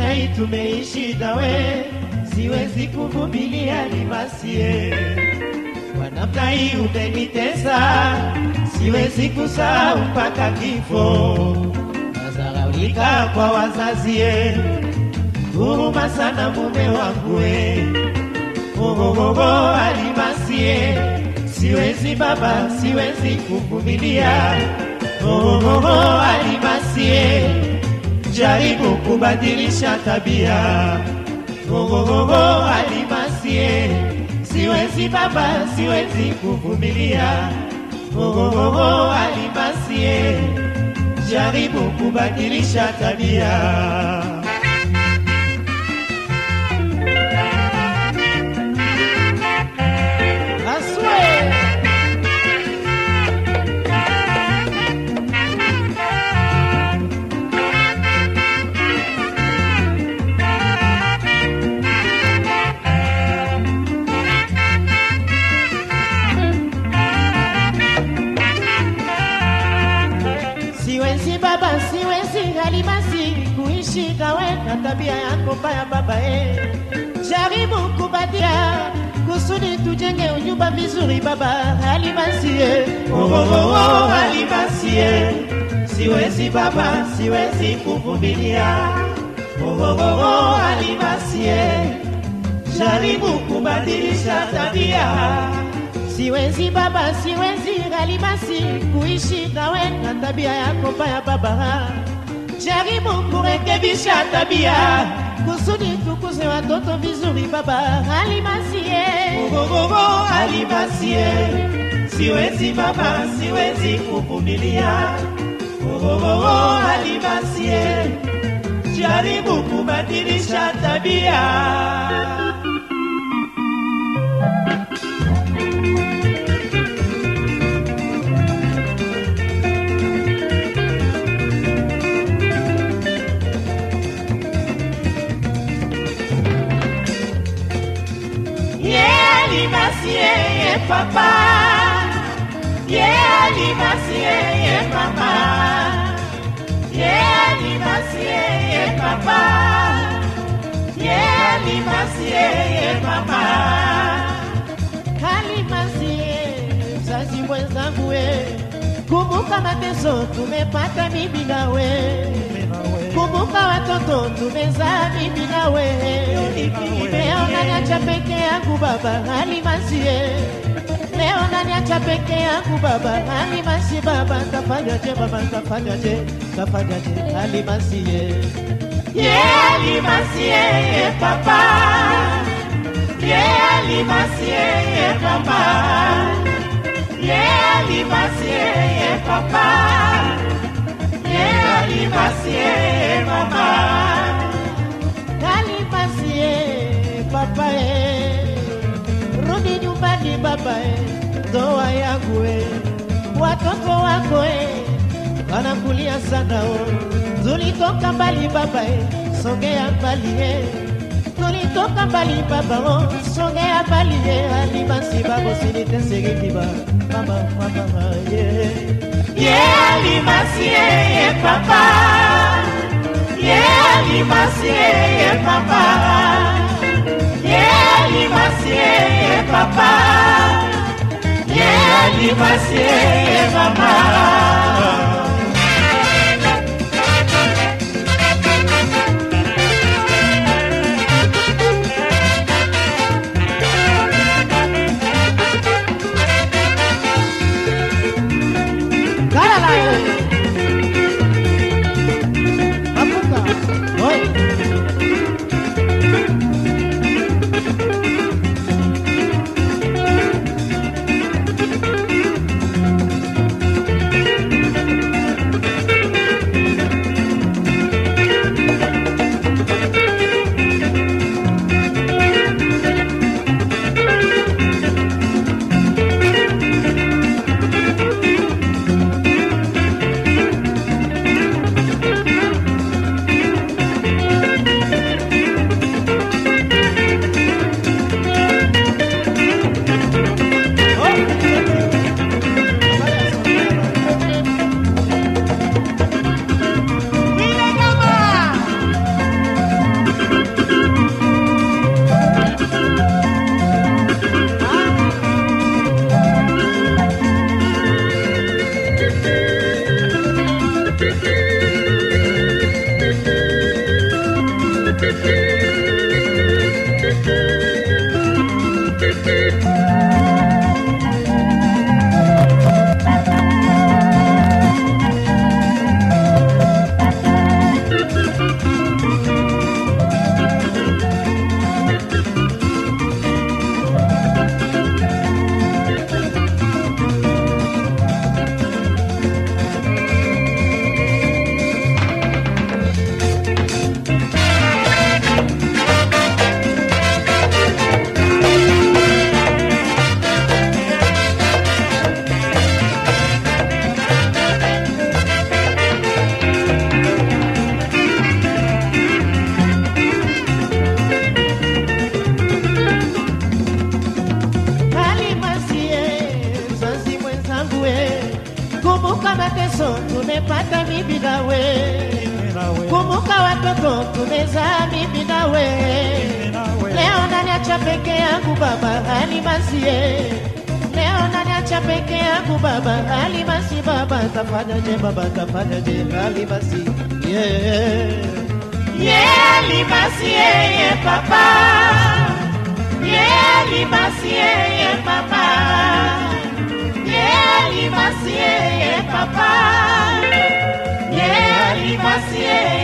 maisha tumeishi nawe, siwezi kuvumilia limasie kwa namna hii umenitesa, siwezi kusahau mpaka kifo. Nazaraulika kwa wazazie, huruma sana mume wangu ogogogo alimasie, siwezi baba, siwezi kuvumilia, ogogogo alimasie, jaribu kubadilisha tabia, ogogogo alimasie siwezi baba, siwezi kuvumilia. Ogogogo alimasie, jaribu kubadilisha tabia. Kuishi we na tabia yako mbaya baba eh. Jaribu kubadia kusudi tujenge unyumba vizuri baba halimasi eh. Oh, oh, oh, oh, halimasi eh. Siwezi baba, siwezi kuvumilia. Oh, oh, oh, oh, halimasi eh. Jaribu kubadilisha tabia Siwezi baba, siwezi halimasi kuishi nawe na tabia yako mbaya baba. Jaribu kurekebisha tabia kusudi tukuze watoto vizuri baba. alimasie ugogogo, alimasie siwezi baba, siwezi kuvumilia. ugogogo, alimasie jaribu kubadilisha tabia. Yeah, papa. Papa. Papa. Papa. Kalimasie, mzazi mwenzangu we, kumbuka mateso tumepata mimi nawe, kumbuka watoto tumezaa mimi naniacha peke yangu baba, halimasie leo naniacha peke yangu baba, halimasie baba, tafanyaje baba, tafanyaje, tafanyaje, halimasie yeah, halimasie yeah, papa. Yeah, halimasie yeah, papa. Yeah, halimasie yeah, papa ndoa yangu e, watoto wako e, wanakulia sana o, tulitoka mbali baba e, songea mbali e, tulitoka mbali baba o, songea mbali e, alimasi babo siniteseke kiba, mama mama ye, ye alimasie ye papa. Yeah, limasie, yeah, papa. Yeah, limasie, yeah, papa. Viva Sierra Mar Doo-doo-doo, doo-doo tumepata mimi nawe, kumbuka watoto tumezaa mimi nawe. Leo naniacha peke yangu baba alimasie leo naniacha peke yangu baba alimasi Baba tafanyaje baba tafanyaje alimasi yeah. Yeah, alimasi yeye papa. Yeah, alimasi yeye papa. Yeah, alimasi yeah.